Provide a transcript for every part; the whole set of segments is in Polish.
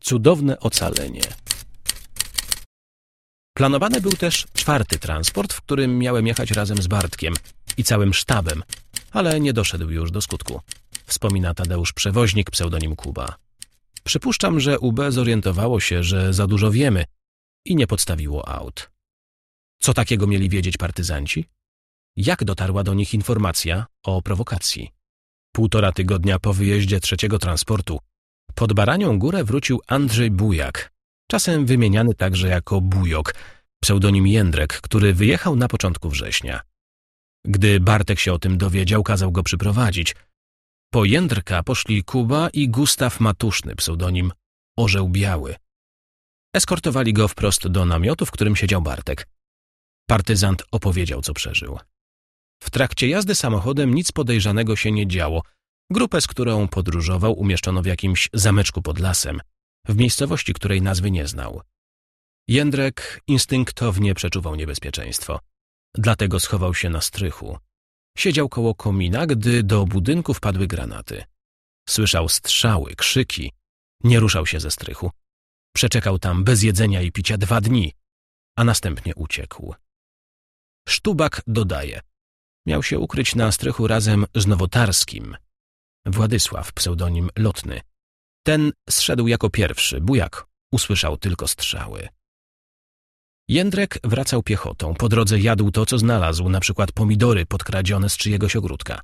Cudowne ocalenie. Planowany był też czwarty transport, w którym miałem jechać razem z Bartkiem i całym sztabem, ale nie doszedł już do skutku. Wspomina Tadeusz Przewoźnik, pseudonim Kuba. Przypuszczam, że UB zorientowało się, że za dużo wiemy i nie podstawiło aut. Co takiego mieli wiedzieć partyzanci? Jak dotarła do nich informacja o prowokacji? Półtora tygodnia po wyjeździe trzeciego transportu pod Baranią Górę wrócił Andrzej Bujak, czasem wymieniany także jako Bujok, pseudonim Jędrek, który wyjechał na początku września. Gdy Bartek się o tym dowiedział, kazał go przyprowadzić. Po Jędrka poszli Kuba i Gustaw Matuszny, pseudonim Orzeł Biały. Eskortowali go wprost do namiotu, w którym siedział Bartek. Partyzant opowiedział, co przeżył. W trakcie jazdy samochodem nic podejrzanego się nie działo. Grupę, z którą podróżował, umieszczono w jakimś zameczku pod lasem, w miejscowości, której nazwy nie znał. Jędrek instynktownie przeczuwał niebezpieczeństwo. Dlatego schował się na strychu. Siedział koło komina, gdy do budynku wpadły granaty. Słyszał strzały, krzyki. Nie ruszał się ze strychu. Przeczekał tam bez jedzenia i picia dwa dni, a następnie uciekł. Sztubak dodaje. Miał się ukryć na strychu razem z Nowotarskim. Władysław, pseudonim Lotny. Ten zszedł jako pierwszy, bujak usłyszał tylko strzały. Jędrek wracał piechotą. Po drodze jadł to, co znalazł, na przykład pomidory podkradzione z czyjegoś ogródka.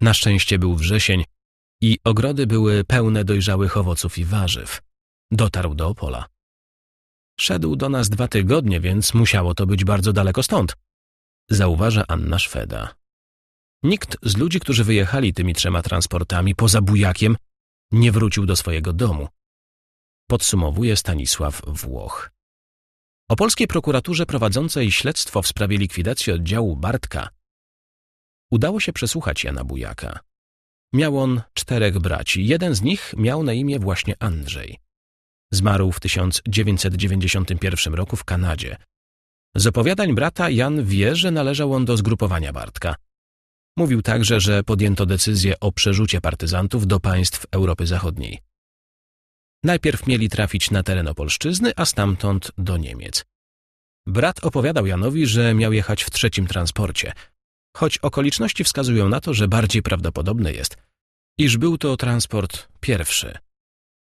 Na szczęście był wrzesień i ogrody były pełne dojrzałych owoców i warzyw. Dotarł do Opola. Szedł do nas dwa tygodnie, więc musiało to być bardzo daleko stąd, zauważa Anna Szweda. Nikt z ludzi, którzy wyjechali tymi trzema transportami poza bujakiem, nie wrócił do swojego domu. Podsumowuje Stanisław Włoch. O polskiej prokuraturze prowadzącej śledztwo w sprawie likwidacji oddziału Bartka udało się przesłuchać Jana Bujaka. Miał on czterech braci. Jeden z nich miał na imię właśnie Andrzej. Zmarł w 1991 roku w Kanadzie. Z opowiadań brata Jan wie, że należał on do zgrupowania Bartka. Mówił także, że podjęto decyzję o przerzucie partyzantów do państw Europy Zachodniej. Najpierw mieli trafić na teren Opolszczyzny, a stamtąd do Niemiec. Brat opowiadał Janowi, że miał jechać w trzecim transporcie, choć okoliczności wskazują na to, że bardziej prawdopodobne jest, iż był to transport pierwszy.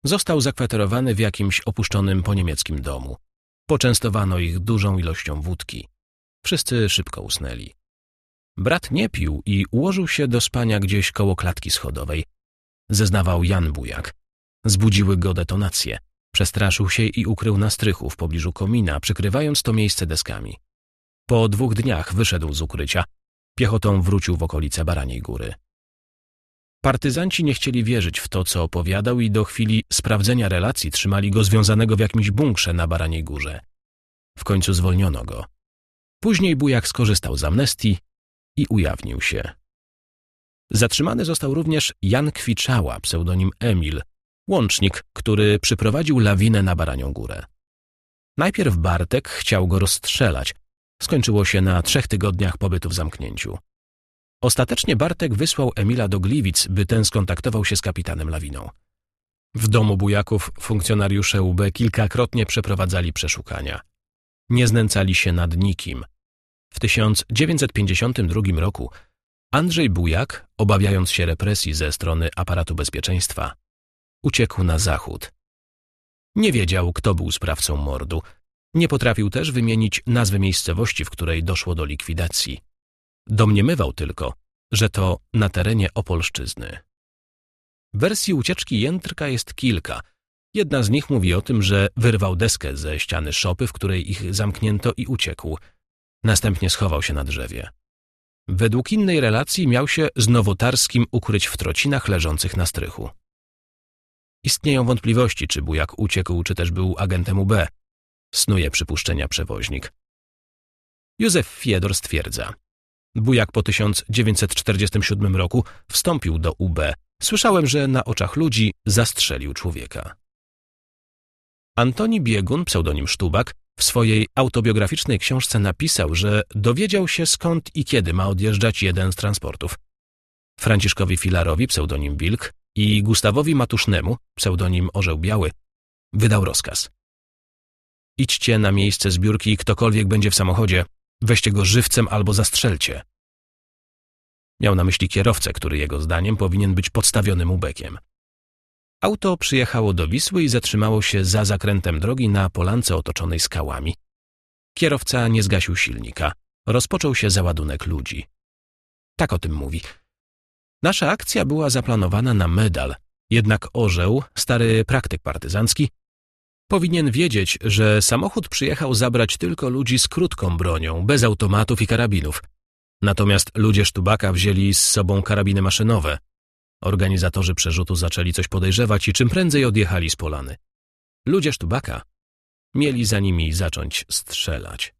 Został zakwaterowany w jakimś opuszczonym po niemieckim domu. Poczęstowano ich dużą ilością wódki. Wszyscy szybko usnęli. Brat nie pił i ułożył się do spania gdzieś koło klatki schodowej. Zeznawał Jan Bujak. Zbudziły go detonacje. Przestraszył się i ukrył na strychu w pobliżu komina, przykrywając to miejsce deskami. Po dwóch dniach wyszedł z ukrycia. Piechotą wrócił w okolice Baraniej Góry. Partyzanci nie chcieli wierzyć w to, co opowiadał i do chwili sprawdzenia relacji trzymali go związanego w jakimś bunkrze na Baraniej Górze. W końcu zwolniono go. Później Bujak skorzystał z amnestii i ujawnił się. Zatrzymany został również Jan Kwiczała, pseudonim Emil, łącznik, który przyprowadził lawinę na Baranią Górę. Najpierw Bartek chciał go rozstrzelać. Skończyło się na trzech tygodniach pobytu w zamknięciu. Ostatecznie Bartek wysłał Emila do Gliwic, by ten skontaktował się z kapitanem Lawiną. W domu bujaków funkcjonariusze UB kilkakrotnie przeprowadzali przeszukania. Nie znęcali się nad nikim. W 1952 roku Andrzej Bujak, obawiając się represji ze strony aparatu bezpieczeństwa, uciekł na zachód. Nie wiedział, kto był sprawcą mordu. Nie potrafił też wymienić nazwy miejscowości, w której doszło do likwidacji. Domniemywał tylko, że to na terenie Opolszczyzny. Wersji ucieczki Jędrka jest kilka. Jedna z nich mówi o tym, że wyrwał deskę ze ściany szopy, w której ich zamknięto i uciekł. Następnie schował się na drzewie. Według innej relacji miał się z Nowotarskim ukryć w trocinach leżących na strychu. Istnieją wątpliwości, czy Bujak uciekł, czy też był agentem UB. Snuje przypuszczenia przewoźnik. Józef Fiedor stwierdza. Bujak po 1947 roku wstąpił do UB. Słyszałem, że na oczach ludzi zastrzelił człowieka. Antoni Biegun, pseudonim Sztubak, w swojej autobiograficznej książce napisał, że dowiedział się skąd i kiedy ma odjeżdżać jeden z transportów. Franciszkowi Filarowi, pseudonim Wilk, i Gustawowi Matusznemu, pseudonim Orzeł Biały, wydał rozkaz. Idźcie na miejsce zbiórki i ktokolwiek będzie w samochodzie, weźcie go żywcem albo zastrzelcie. Miał na myśli kierowcę, który jego zdaniem powinien być podstawionym ubekiem. Auto przyjechało do Wisły i zatrzymało się za zakrętem drogi na polance otoczonej skałami. Kierowca nie zgasił silnika. Rozpoczął się załadunek ludzi. Tak o tym mówi. Nasza akcja była zaplanowana na medal, jednak orzeł, stary praktyk partyzancki, powinien wiedzieć, że samochód przyjechał zabrać tylko ludzi z krótką bronią, bez automatów i karabinów. Natomiast ludzie Sztubaka wzięli z sobą karabiny maszynowe. Organizatorzy przerzutu zaczęli coś podejrzewać i czym prędzej odjechali z polany. Ludzie Sztubaka mieli za nimi zacząć strzelać.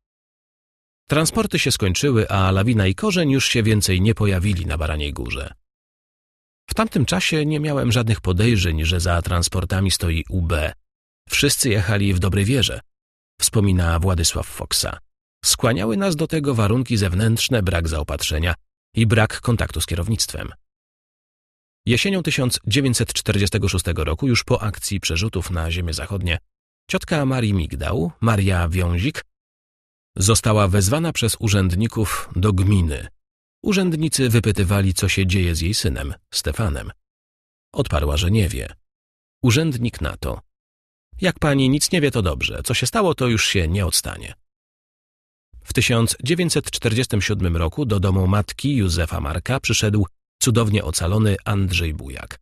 Transporty się skończyły, a lawina i korzeń już się więcej nie pojawili na Baraniej Górze. W tamtym czasie nie miałem żadnych podejrzeń, że za transportami stoi UB. Wszyscy jechali w dobrej wierze, wspomina Władysław Foksa. Skłaniały nas do tego warunki zewnętrzne, brak zaopatrzenia i brak kontaktu z kierownictwem. Jesienią 1946 roku, już po akcji przerzutów na ziemię zachodnie, ciotka Marii Migdał, Maria Wiązik, została wezwana przez urzędników do gminy. Urzędnicy wypytywali, co się dzieje z jej synem, Stefanem. Odparła, że nie wie. Urzędnik na to. Jak pani nic nie wie, to dobrze. Co się stało, to już się nie odstanie. W 1947 roku do domu matki Józefa Marka przyszedł cudownie ocalony Andrzej Bujak.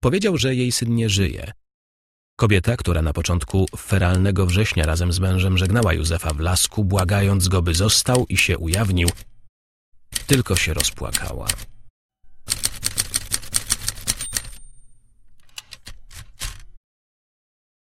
Powiedział, że jej syn nie żyje. Kobieta, która na początku feralnego września razem z mężem żegnała Józefa w lasku, błagając go, by został i się ujawnił, tylko się rozpłakała.